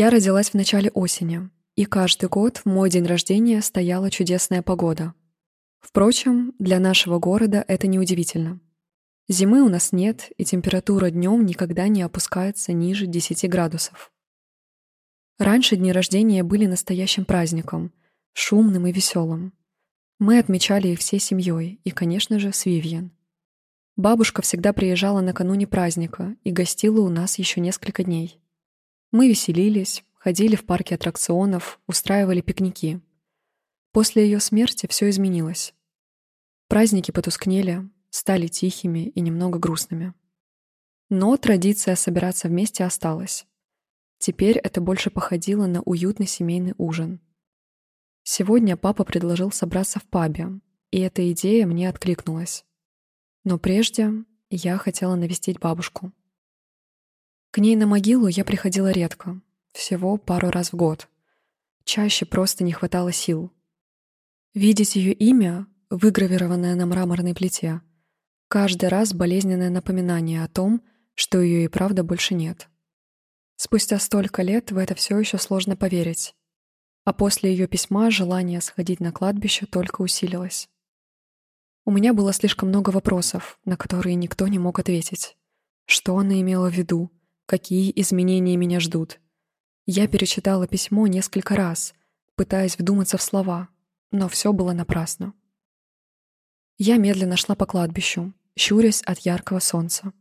Я родилась в начале осени, и каждый год в мой день рождения стояла чудесная погода. Впрочем, для нашего города это неудивительно. Зимы у нас нет, и температура днем никогда не опускается ниже 10 градусов. Раньше дни рождения были настоящим праздником, шумным и веселым. Мы отмечали их всей семьей и, конечно же, с Вивьен. Бабушка всегда приезжала накануне праздника и гостила у нас еще несколько дней. Мы веселились, ходили в парке аттракционов, устраивали пикники. После ее смерти все изменилось. Праздники потускнели, стали тихими и немного грустными. Но традиция собираться вместе осталась. Теперь это больше походило на уютный семейный ужин. Сегодня папа предложил собраться в пабе, и эта идея мне откликнулась. Но прежде я хотела навестить бабушку. К ней на могилу я приходила редко, всего пару раз в год. Чаще просто не хватало сил. Видеть ее имя, выгравированное на мраморной плите, каждый раз болезненное напоминание о том, что ее и правда больше нет. Спустя столько лет в это все еще сложно поверить. А после ее письма желание сходить на кладбище только усилилось. У меня было слишком много вопросов, на которые никто не мог ответить. Что она имела в виду? Какие изменения меня ждут? Я перечитала письмо несколько раз, пытаясь вдуматься в слова, но все было напрасно. Я медленно шла по кладбищу, щурясь от яркого солнца.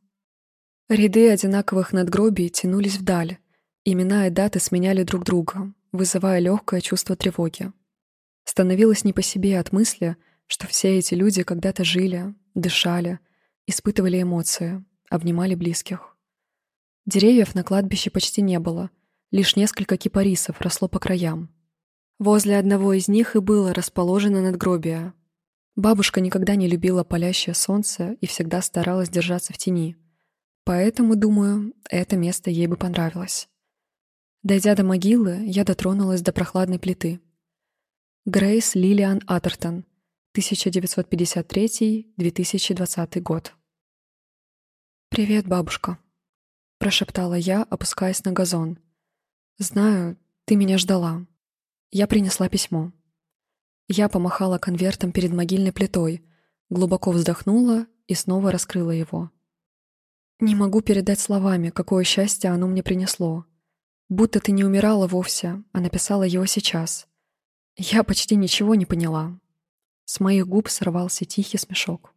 Ряды одинаковых надгробий тянулись вдаль. Имена и даты сменяли друг друга, вызывая легкое чувство тревоги. Становилось не по себе от мысли, что все эти люди когда-то жили, дышали, испытывали эмоции, обнимали близких. Деревьев на кладбище почти не было, лишь несколько кипарисов росло по краям. Возле одного из них и было расположено надгробие. Бабушка никогда не любила палящее солнце и всегда старалась держаться в тени — Поэтому, думаю, это место ей бы понравилось. Дойдя до могилы, я дотронулась до прохладной плиты. Грейс Лилиан Атертон, 1953-2020 год. «Привет, бабушка», — прошептала я, опускаясь на газон. «Знаю, ты меня ждала. Я принесла письмо». Я помахала конвертом перед могильной плитой, глубоко вздохнула и снова раскрыла его. Не могу передать словами, какое счастье оно мне принесло. Будто ты не умирала вовсе, а написала его сейчас. Я почти ничего не поняла. С моих губ сорвался тихий смешок.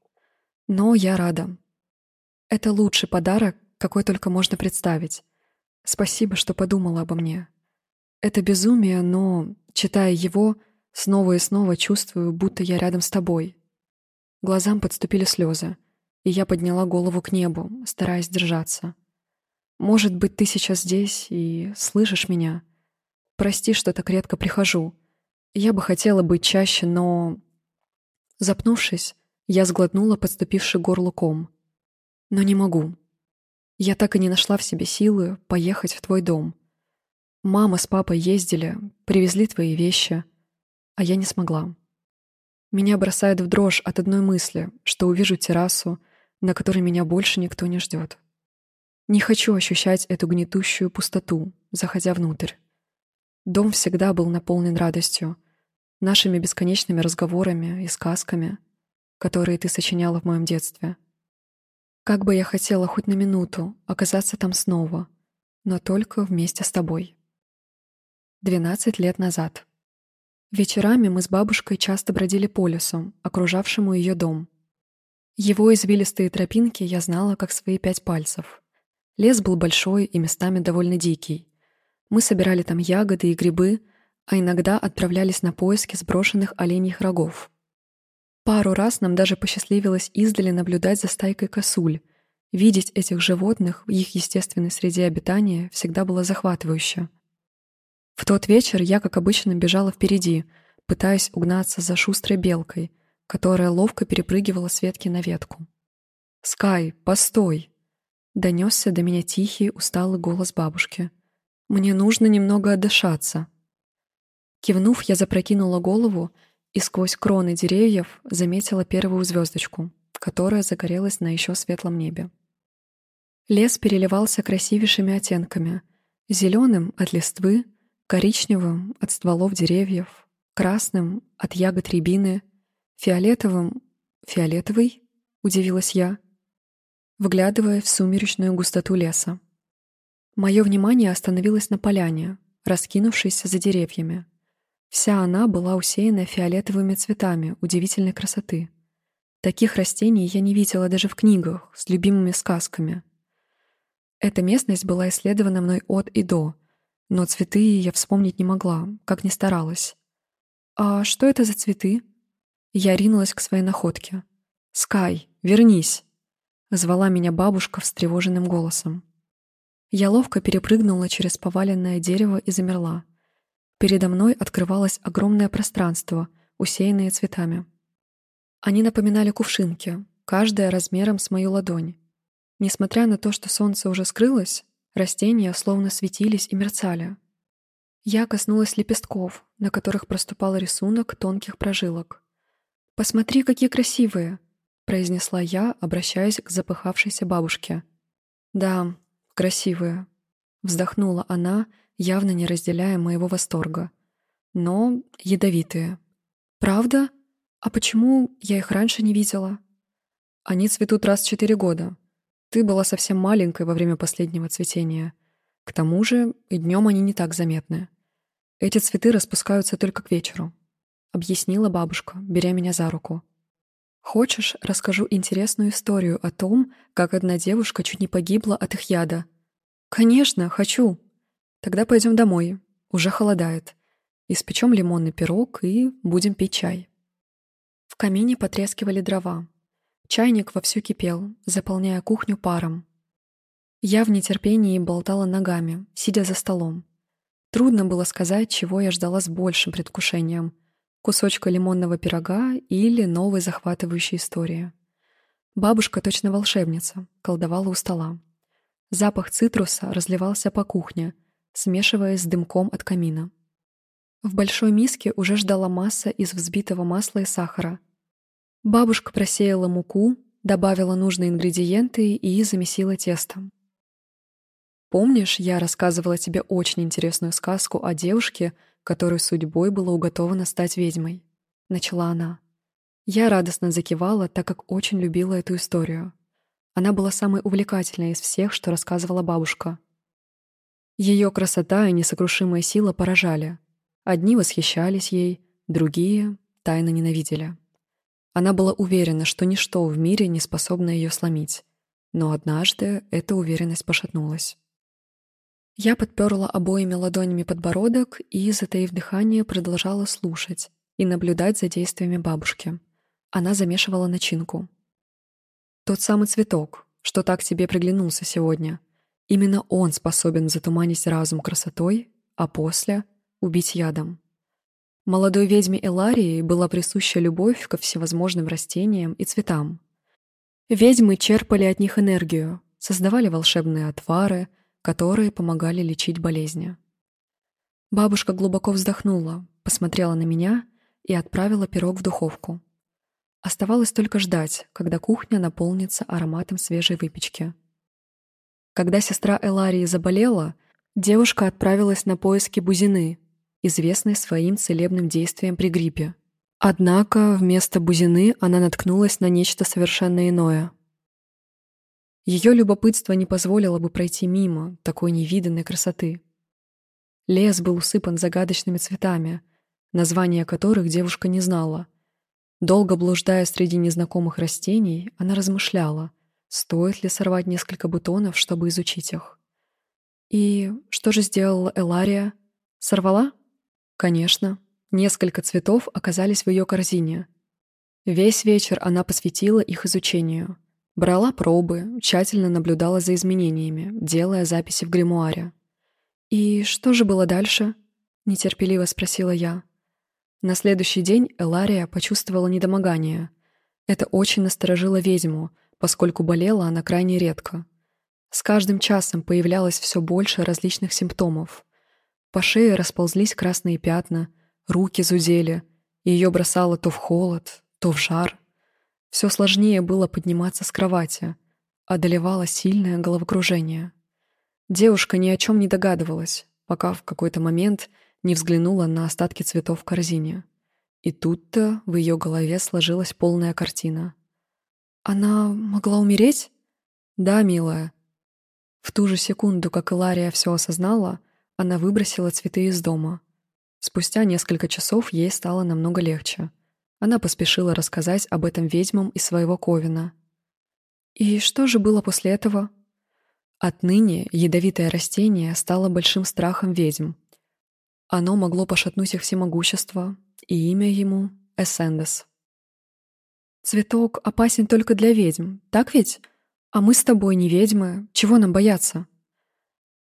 Но я рада. Это лучший подарок, какой только можно представить. Спасибо, что подумала обо мне. Это безумие, но, читая его, снова и снова чувствую, будто я рядом с тобой. Глазам подступили слезы и я подняла голову к небу, стараясь держаться. «Может быть, ты сейчас здесь и слышишь меня? Прости, что так редко прихожу. Я бы хотела быть чаще, но...» Запнувшись, я сглотнула подступивший горло ком. «Но не могу. Я так и не нашла в себе силы поехать в твой дом. Мама с папой ездили, привезли твои вещи, а я не смогла. Меня бросает в дрожь от одной мысли, что увижу террасу, на которой меня больше никто не ждет. Не хочу ощущать эту гнетущую пустоту, заходя внутрь. Дом всегда был наполнен радостью, нашими бесконечными разговорами и сказками, которые ты сочиняла в моем детстве. Как бы я хотела хоть на минуту оказаться там снова, но только вместе с тобой. 12 лет назад. Вечерами мы с бабушкой часто бродили по лесу, окружавшему ее дом. Его извилистые тропинки я знала, как свои пять пальцев. Лес был большой и местами довольно дикий. Мы собирали там ягоды и грибы, а иногда отправлялись на поиски сброшенных оленьих рогов. Пару раз нам даже посчастливилось издали наблюдать за стайкой косуль. Видеть этих животных в их естественной среде обитания всегда было захватывающе. В тот вечер я, как обычно, бежала впереди, пытаясь угнаться за шустрой белкой — которая ловко перепрыгивала с ветки на ветку. «Скай, постой!» — донесся до меня тихий, усталый голос бабушки. «Мне нужно немного отдышаться». Кивнув, я запрокинула голову и сквозь кроны деревьев заметила первую звездочку, которая загорелась на еще светлом небе. Лес переливался красивейшими оттенками, Зеленым — от листвы, коричневым — от стволов деревьев, красным — от ягод рябины, фиолетовым — фиолетовый, удивилась я, выглядывая в сумеречную густоту леса. Мое внимание остановилось на поляне, раскинувшейся за деревьями. Вся она была усеяна фиолетовыми цветами удивительной красоты. Таких растений я не видела даже в книгах с любимыми сказками. Эта местность была исследована мной от и до, но цветы я вспомнить не могла, как ни старалась. «А что это за цветы?» Я ринулась к своей находке. «Скай, вернись!» — звала меня бабушка встревоженным голосом. Я ловко перепрыгнула через поваленное дерево и замерла. Передо мной открывалось огромное пространство, усеянное цветами. Они напоминали кувшинки, каждая размером с мою ладонь. Несмотря на то, что солнце уже скрылось, растения словно светились и мерцали. Я коснулась лепестков, на которых проступал рисунок тонких прожилок. «Посмотри, какие красивые!» — произнесла я, обращаясь к запыхавшейся бабушке. «Да, красивые», — вздохнула она, явно не разделяя моего восторга. «Но ядовитые». «Правда?» «А почему я их раньше не видела?» «Они цветут раз в четыре года. Ты была совсем маленькой во время последнего цветения. К тому же и днем они не так заметны. Эти цветы распускаются только к вечеру», — объяснила бабушка, беря меня за руку. «Хочешь, расскажу интересную историю о том, как одна девушка чуть не погибла от их яда?» «Конечно, хочу!» «Тогда пойдем домой. Уже холодает. Испечем лимонный пирог и будем пить чай». В камине потрескивали дрова. Чайник вовсю кипел, заполняя кухню паром. Я в нетерпении болтала ногами, сидя за столом. Трудно было сказать, чего я ждала с большим предвкушением — кусочка лимонного пирога или новой захватывающей истории. Бабушка, точно волшебница, колдовала у стола. Запах цитруса разливался по кухне, смешиваясь с дымком от камина. В большой миске уже ждала масса из взбитого масла и сахара. Бабушка просеяла муку, добавила нужные ингредиенты и замесила тесто. «Помнишь, я рассказывала тебе очень интересную сказку о девушке, которой судьбой было уготовано стать ведьмой?» — начала она. Я радостно закивала, так как очень любила эту историю. Она была самой увлекательной из всех, что рассказывала бабушка. Ее красота и несокрушимая сила поражали. Одни восхищались ей, другие тайно ненавидели. Она была уверена, что ничто в мире не способно ее сломить. Но однажды эта уверенность пошатнулась. Я подперла обоими ладонями подбородок и, затаив дыхание, продолжала слушать и наблюдать за действиями бабушки. Она замешивала начинку. «Тот самый цветок, что так тебе приглянулся сегодня. Именно он способен затуманить разум красотой, а после убить ядом. Молодой ведьме Эларии была присуща любовь ко всевозможным растениям и цветам. Ведьмы черпали от них энергию, создавали волшебные отвары, которые помогали лечить болезни. Бабушка глубоко вздохнула, посмотрела на меня и отправила пирог в духовку. Оставалось только ждать, когда кухня наполнится ароматом свежей выпечки. Когда сестра Эларии заболела, девушка отправилась на поиски Бузины, известной своим целебным действием при гриппе. Однако вместо бузины она наткнулась на нечто совершенно иное. Ее любопытство не позволило бы пройти мимо такой невиданной красоты. Лес был усыпан загадочными цветами, названия которых девушка не знала. Долго блуждая среди незнакомых растений, она размышляла, стоит ли сорвать несколько бутонов, чтобы изучить их. И что же сделала Элария? Сорвала? Конечно, несколько цветов оказались в ее корзине. Весь вечер она посвятила их изучению. Брала пробы, тщательно наблюдала за изменениями, делая записи в гримуаре. «И что же было дальше?» — нетерпеливо спросила я. На следующий день Элария почувствовала недомогание. Это очень насторожило ведьму, поскольку болела она крайне редко. С каждым часом появлялось все больше различных симптомов. По шее расползлись красные пятна, руки зудели, ее бросало то в холод, то в жар. Все сложнее было подниматься с кровати, одолевало сильное головокружение. Девушка ни о чем не догадывалась, пока в какой-то момент не взглянула на остатки цветов в корзине. И тут-то в ее голове сложилась полная картина. «Она могла умереть?» «Да, милая». В ту же секунду, как Илария все осознала, она выбросила цветы из дома. Спустя несколько часов ей стало намного легче. Она поспешила рассказать об этом ведьмам из своего Ковина. «И что же было после этого?» Отныне ядовитое растение стало большим страхом ведьм. Оно могло пошатнуть их всемогущество, и имя ему — Эссендес. «Цветок опасен только для ведьм, так ведь? А мы с тобой не ведьмы, чего нам бояться?»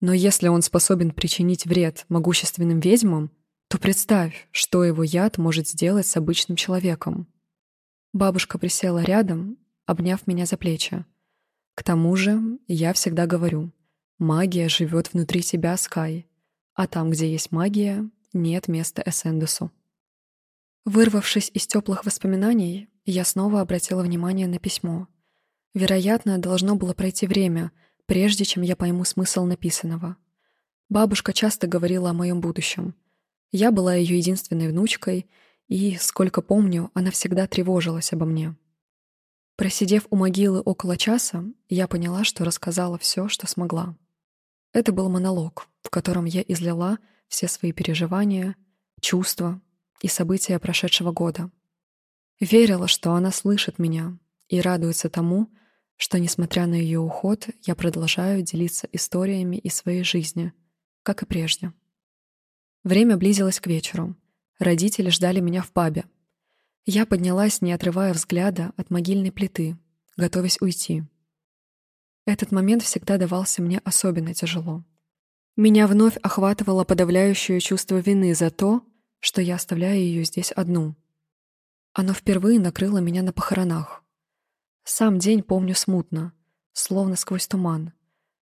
Но если он способен причинить вред могущественным ведьмам, то представь, что его яд может сделать с обычным человеком. Бабушка присела рядом, обняв меня за плечи. К тому же, я всегда говорю, магия живет внутри тебя, Скай, а там, где есть магия, нет места Эссендусу. Вырвавшись из теплых воспоминаний, я снова обратила внимание на письмо. Вероятно, должно было пройти время, прежде чем я пойму смысл написанного. Бабушка часто говорила о моем будущем. Я была ее единственной внучкой, и, сколько помню, она всегда тревожилась обо мне. Просидев у могилы около часа, я поняла, что рассказала все, что смогла. Это был монолог, в котором я излила все свои переживания, чувства и события прошедшего года. Верила, что она слышит меня и радуется тому, что, несмотря на ее уход, я продолжаю делиться историями из своей жизни, как и прежде. Время близилось к вечеру. Родители ждали меня в пабе. Я поднялась, не отрывая взгляда от могильной плиты, готовясь уйти. Этот момент всегда давался мне особенно тяжело. Меня вновь охватывало подавляющее чувство вины за то, что я оставляю ее здесь одну. Оно впервые накрыло меня на похоронах. Сам день помню смутно, словно сквозь туман.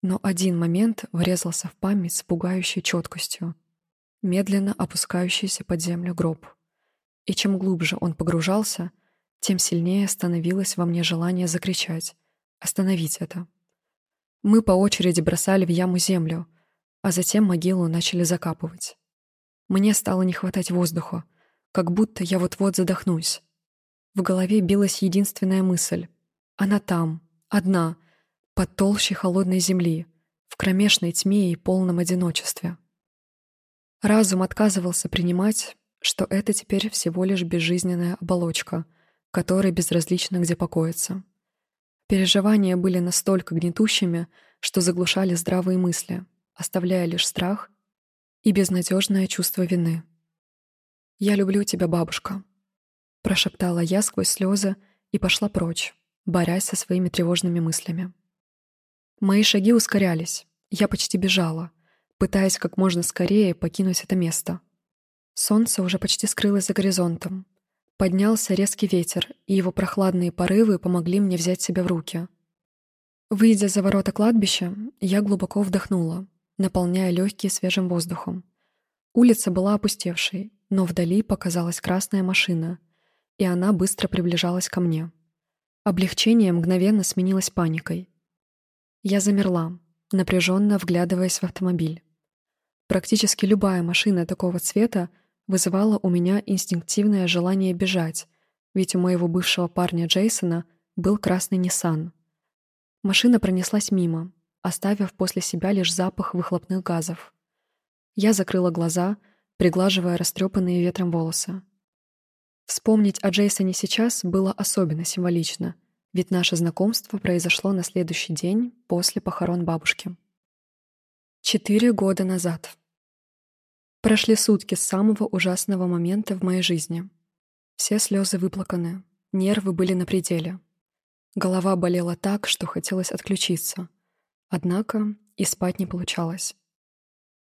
Но один момент врезался в память с пугающей четкостью. Медленно опускающийся под землю гроб. И чем глубже он погружался, тем сильнее становилось во мне желание закричать, остановить это. Мы по очереди бросали в яму землю, а затем могилу начали закапывать. Мне стало не хватать воздуха, как будто я вот-вот задохнусь. В голове билась единственная мысль она там, одна, под толщей холодной земли, в кромешной тьме и полном одиночестве. Разум отказывался принимать, что это теперь всего лишь безжизненная оболочка, которой безразлично где покоиться. Переживания были настолько гнетущими, что заглушали здравые мысли, оставляя лишь страх и безнадежное чувство вины. «Я люблю тебя, бабушка», — прошептала я сквозь слезы и пошла прочь, борясь со своими тревожными мыслями. Мои шаги ускорялись. Я почти бежала, пытаясь как можно скорее покинуть это место. Солнце уже почти скрылось за горизонтом. Поднялся резкий ветер, и его прохладные порывы помогли мне взять себя в руки. Выйдя за ворота кладбища, я глубоко вдохнула, наполняя легкие свежим воздухом. Улица была опустевшей, но вдали показалась красная машина, и она быстро приближалась ко мне. Облегчение мгновенно сменилось паникой. Я замерла, напряженно вглядываясь в автомобиль. Практически любая машина такого цвета вызывала у меня инстинктивное желание бежать, ведь у моего бывшего парня Джейсона был красный Nissan. Машина пронеслась мимо, оставив после себя лишь запах выхлопных газов. Я закрыла глаза, приглаживая растрепанные ветром волосы. Вспомнить о Джейсоне сейчас было особенно символично, ведь наше знакомство произошло на следующий день после похорон бабушки. Четыре года назад. Прошли сутки с самого ужасного момента в моей жизни. Все слезы выплаканы, нервы были на пределе. Голова болела так, что хотелось отключиться. Однако и спать не получалось.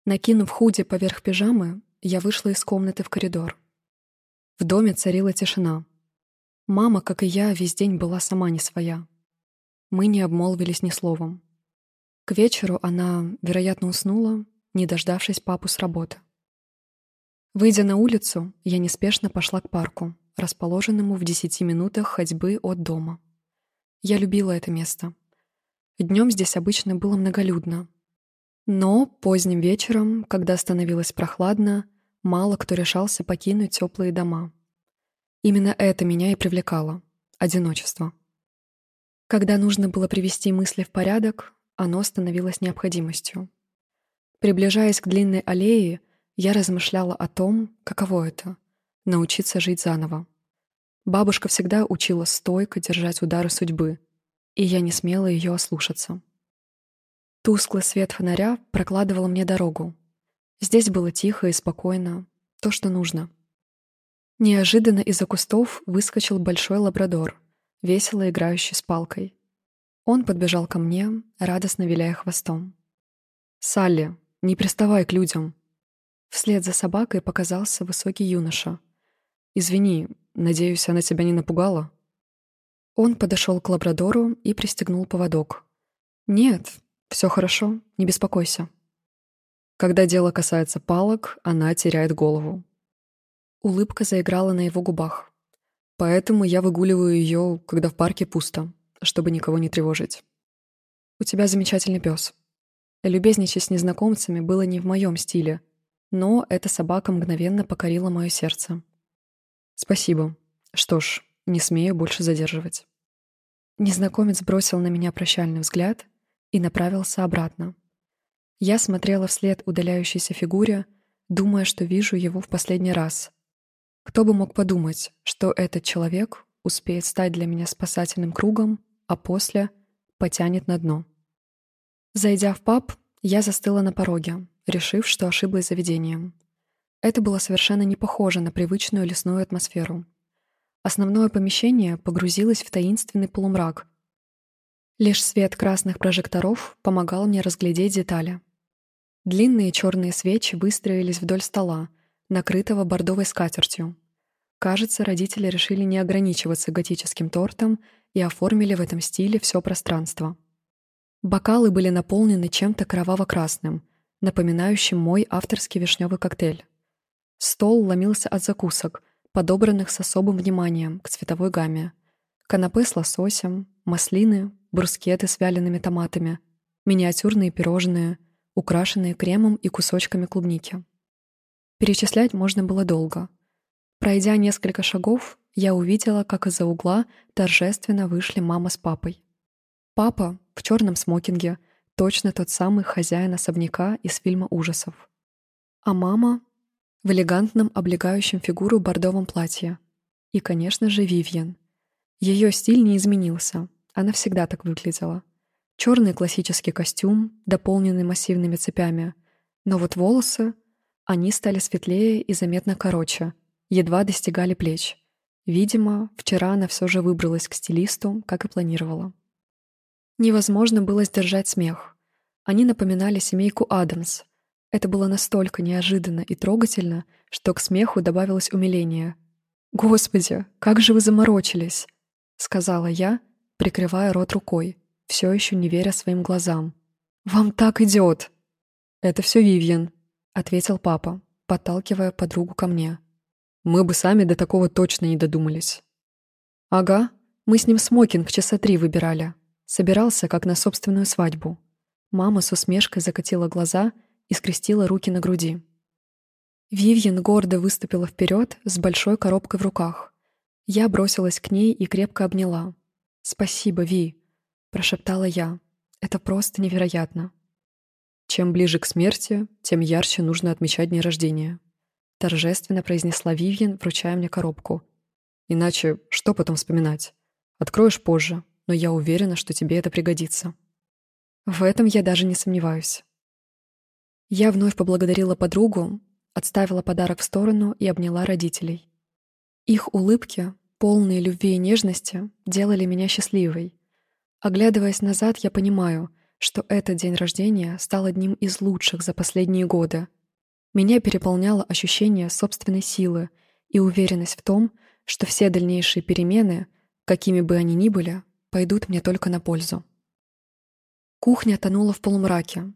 Накинув худи поверх пижамы, я вышла из комнаты в коридор. В доме царила тишина. Мама, как и я, весь день была сама не своя. Мы не обмолвились ни словом. К вечеру она, вероятно, уснула, не дождавшись папу с работы. Выйдя на улицу, я неспешно пошла к парку, расположенному в десяти минутах ходьбы от дома. Я любила это место. Днем здесь обычно было многолюдно. Но поздним вечером, когда становилось прохладно, мало кто решался покинуть теплые дома. Именно это меня и привлекало — одиночество. Когда нужно было привести мысли в порядок, оно становилось необходимостью. Приближаясь к длинной аллее, я размышляла о том, каково это — научиться жить заново. Бабушка всегда учила стойко держать удары судьбы, и я не смела ее ослушаться. Тусклый свет фонаря прокладывал мне дорогу. Здесь было тихо и спокойно, то, что нужно. Неожиданно из-за кустов выскочил большой лабрадор, весело играющий с палкой. Он подбежал ко мне, радостно виляя хвостом. «Салли, не приставай к людям!» Вслед за собакой показался высокий юноша. «Извини, надеюсь, она тебя не напугала?» Он подошел к лабрадору и пристегнул поводок. «Нет, все хорошо, не беспокойся». Когда дело касается палок, она теряет голову. Улыбка заиграла на его губах. Поэтому я выгуливаю ее, когда в парке пусто, чтобы никого не тревожить. У тебя замечательный пес. Любезничать с незнакомцами было не в моем стиле, но эта собака мгновенно покорила мое сердце. Спасибо. Что ж, не смею больше задерживать. Незнакомец бросил на меня прощальный взгляд и направился обратно. Я смотрела вслед удаляющейся фигуре, думая, что вижу его в последний раз, кто бы мог подумать, что этот человек успеет стать для меня спасательным кругом, а после потянет на дно. Зайдя в паб, я застыла на пороге, решив, что ошиблась заведением. Это было совершенно не похоже на привычную лесную атмосферу. Основное помещение погрузилось в таинственный полумрак. Лишь свет красных прожекторов помогал мне разглядеть детали. Длинные черные свечи выстроились вдоль стола — накрытого бордовой скатертью. Кажется, родители решили не ограничиваться готическим тортом и оформили в этом стиле все пространство. Бокалы были наполнены чем-то кроваво-красным, напоминающим мой авторский вишневый коктейль. Стол ломился от закусок, подобранных с особым вниманием к цветовой гамме. Канапе с лососем, маслины, брускеты с вялеными томатами, миниатюрные пирожные, украшенные кремом и кусочками клубники. Перечислять можно было долго. Пройдя несколько шагов, я увидела, как из-за угла торжественно вышли мама с папой. Папа в черном смокинге, точно тот самый хозяин особняка из фильма ужасов. А мама в элегантном облегающем фигуру бордовом платье. И, конечно же, Вивьен. Ее стиль не изменился, она всегда так выглядела. Черный классический костюм, дополненный массивными цепями, но вот волосы они стали светлее и заметно короче, едва достигали плеч. Видимо, вчера она все же выбралась к стилисту, как и планировала. Невозможно было сдержать смех. Они напоминали семейку Адамс. Это было настолько неожиданно и трогательно, что к смеху добавилось умиление. «Господи, как же вы заморочились!» — сказала я, прикрывая рот рукой, все еще не веря своим глазам. «Вам так идет!» «Это все Вивьен», — ответил папа, подталкивая подругу ко мне. «Мы бы сами до такого точно не додумались». «Ага, мы с ним смокинг часа три выбирали. Собирался, как на собственную свадьбу». Мама с усмешкой закатила глаза и скрестила руки на груди. Вивьен гордо выступила вперед с большой коробкой в руках. Я бросилась к ней и крепко обняла. «Спасибо, Ви», — прошептала я. «Это просто невероятно». Чем ближе к смерти, тем ярче нужно отмечать дни рождения. Торжественно произнесла Вивьен, вручая мне коробку. Иначе что потом вспоминать? Откроешь позже, но я уверена, что тебе это пригодится. В этом я даже не сомневаюсь. Я вновь поблагодарила подругу, отставила подарок в сторону и обняла родителей. Их улыбки, полные любви и нежности, делали меня счастливой. Оглядываясь назад, я понимаю — что этот день рождения стал одним из лучших за последние годы. Меня переполняло ощущение собственной силы и уверенность в том, что все дальнейшие перемены, какими бы они ни были, пойдут мне только на пользу. Кухня тонула в полумраке.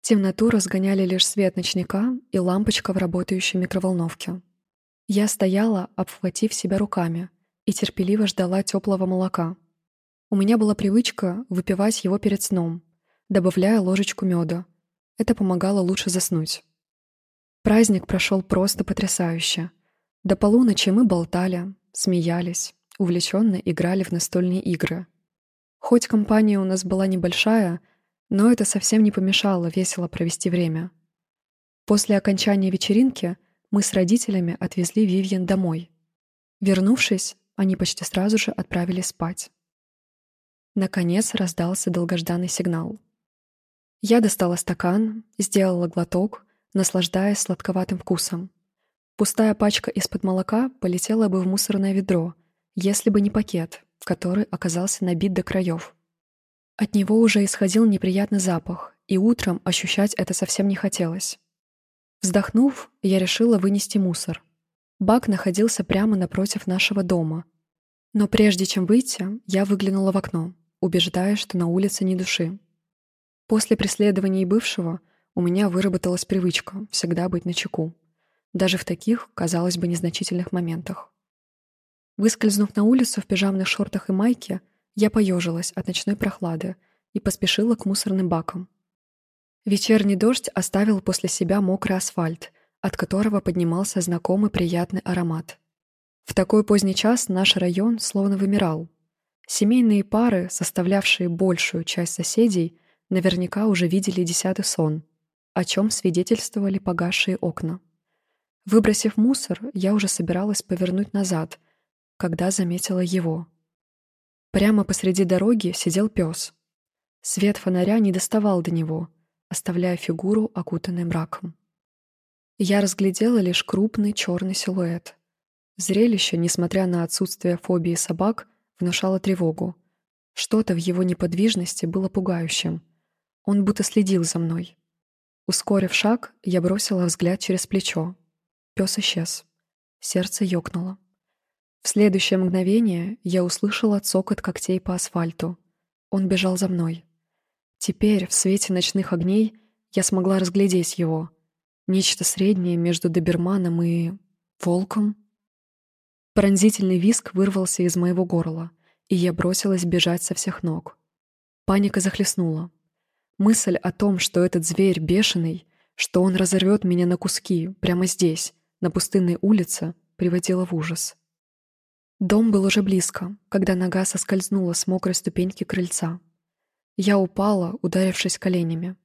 Темноту разгоняли лишь свет ночника и лампочка в работающей микроволновке. Я стояла, обхватив себя руками, и терпеливо ждала теплого молока. У меня была привычка выпивать его перед сном, добавляя ложечку меда. Это помогало лучше заснуть. Праздник прошел просто потрясающе. До полуночи мы болтали, смеялись, увлеченно играли в настольные игры. Хоть компания у нас была небольшая, но это совсем не помешало весело провести время. После окончания вечеринки мы с родителями отвезли Вивьен домой. Вернувшись, они почти сразу же отправились спать. Наконец раздался долгожданный сигнал. Я достала стакан, сделала глоток, наслаждаясь сладковатым вкусом. Пустая пачка из-под молока полетела бы в мусорное ведро, если бы не пакет, который оказался набит до краев. От него уже исходил неприятный запах, и утром ощущать это совсем не хотелось. Вздохнув, я решила вынести мусор. Бак находился прямо напротив нашего дома. Но прежде чем выйти, я выглянула в окно, убеждая, что на улице ни души. После преследований бывшего у меня выработалась привычка всегда быть начеку даже в таких, казалось бы, незначительных моментах. Выскользнув на улицу в пижамных шортах и майке, я поежилась от ночной прохлады и поспешила к мусорным бакам. Вечерний дождь оставил после себя мокрый асфальт, от которого поднимался знакомый приятный аромат. В такой поздний час наш район словно вымирал. Семейные пары, составлявшие большую часть соседей, наверняка уже видели десятый сон, о чем свидетельствовали погасшие окна. Выбросив мусор, я уже собиралась повернуть назад, когда заметила его. Прямо посреди дороги сидел пес. Свет фонаря не доставал до него, оставляя фигуру, окутанной мраком. Я разглядела лишь крупный черный силуэт. Зрелище, несмотря на отсутствие фобии собак, внушало тревогу. Что-то в его неподвижности было пугающим. Он будто следил за мной. Ускорив шаг, я бросила взгляд через плечо. Пес исчез. Сердце ёкнуло. В следующее мгновение я услышала цокот когтей по асфальту. Он бежал за мной. Теперь, в свете ночных огней, я смогла разглядеть его. Нечто среднее между доберманом и... волком. Пронзительный виск вырвался из моего горла, и я бросилась бежать со всех ног. Паника захлестнула. Мысль о том, что этот зверь бешеный, что он разорвет меня на куски прямо здесь, на пустынной улице приводило в ужас. Дом был уже близко, когда нога соскользнула с мокрой ступеньки крыльца. Я упала, ударившись коленями.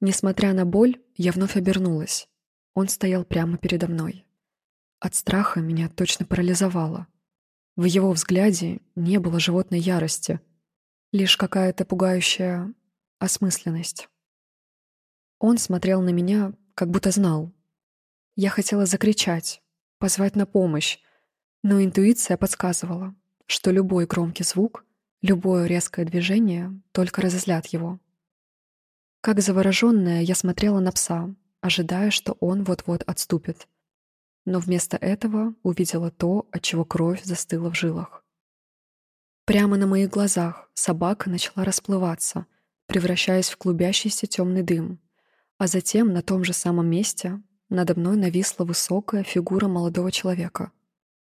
Несмотря на боль, я вновь обернулась. Он стоял прямо передо мной. От страха меня точно парализовало. В его взгляде не было животной ярости, лишь какая-то пугающая осмысленность. Он смотрел на меня, как будто знал, я хотела закричать, позвать на помощь, но интуиция подсказывала, что любой громкий звук, любое резкое движение только разозлят его. Как завороженная, я смотрела на пса, ожидая, что он вот-вот отступит. Но вместо этого увидела то, от чего кровь застыла в жилах. Прямо на моих глазах собака начала расплываться, превращаясь в клубящийся темный дым, а затем на том же самом месте надо мной нависла высокая фигура молодого человека.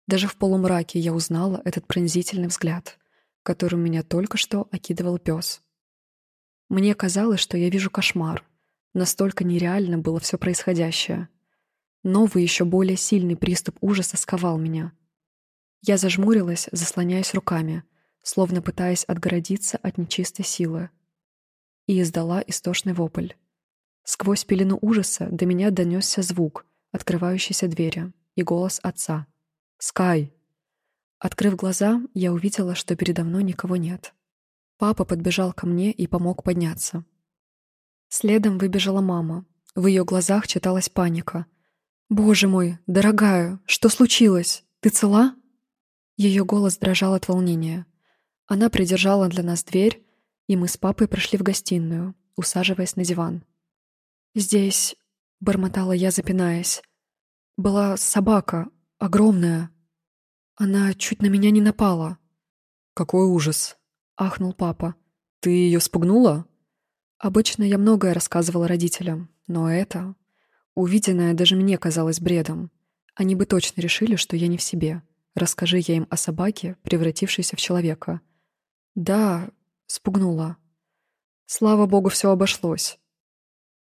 Даже в полумраке я узнала этот пронзительный взгляд, которым меня только что окидывал пес. Мне казалось, что я вижу кошмар. Настолько нереально было все происходящее. Новый, еще более сильный приступ ужаса сковал меня. Я зажмурилась, заслоняясь руками, словно пытаясь отгородиться от нечистой силы, и издала истошный вопль. Сквозь пелену ужаса до меня донесся звук открывающейся двери и голос отца. «Скай!» Открыв глаза, я увидела, что передо мной никого нет. Папа подбежал ко мне и помог подняться. Следом выбежала мама. В ее глазах читалась паника. «Боже мой, дорогая, что случилось? Ты цела?» Ее голос дрожал от волнения. Она придержала для нас дверь, и мы с папой прошли в гостиную, усаживаясь на диван. «Здесь...» — бормотала я, запинаясь. «Была собака, огромная. Она чуть на меня не напала». «Какой ужас!» — ахнул папа. «Ты ее спугнула?» Обычно я многое рассказывала родителям, но это... Увиденное даже мне казалось бредом. Они бы точно решили, что я не в себе. Расскажи я им о собаке, превратившейся в человека. Да, спугнула. Слава богу, все обошлось.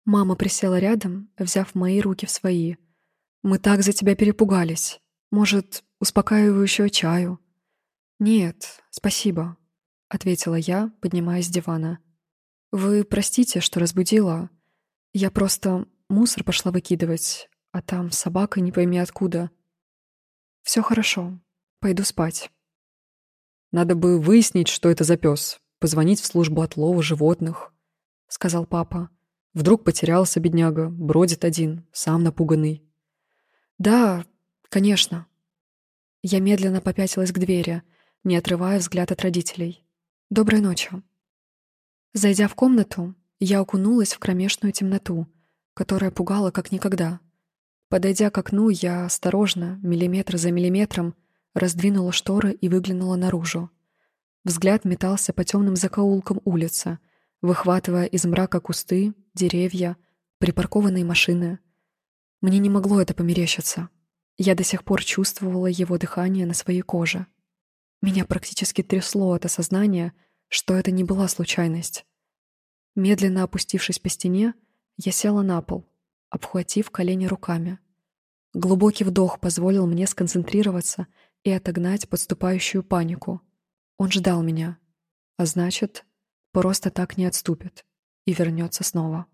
Мама присела рядом, взяв мои руки в свои. «Мы так за тебя перепугались. Может, успокаивающего чаю?» «Нет, спасибо», — ответила я, поднимаясь с дивана. «Вы простите, что разбудила. Я просто мусор пошла выкидывать, а там собака не пойми откуда. Все хорошо, пойду спать». «Надо бы выяснить, что это за пес, позвонить в службу отлова животных», — сказал папа. Вдруг потерялся бедняга, бродит один, сам напуганный. «Да, конечно». Я медленно попятилась к двери, не отрывая взгляд от родителей. «Доброй ночи». Зайдя в комнату, я окунулась в кромешную темноту, которая пугала как никогда. Подойдя к окну, я осторожно, миллиметр за миллиметром, раздвинула шторы и выглянула наружу. Взгляд метался по темным закоулкам улицы, выхватывая из мрака кусты, деревья, припаркованные машины. Мне не могло это померещиться. Я до сих пор чувствовала его дыхание на своей коже. Меня практически трясло от осознания, что это не была случайность. Медленно опустившись по стене, я села на пол, обхватив колени руками. Глубокий вдох позволил мне сконцентрироваться и отогнать подступающую панику. Он ждал меня, а значит, просто так не отступит и вернется снова.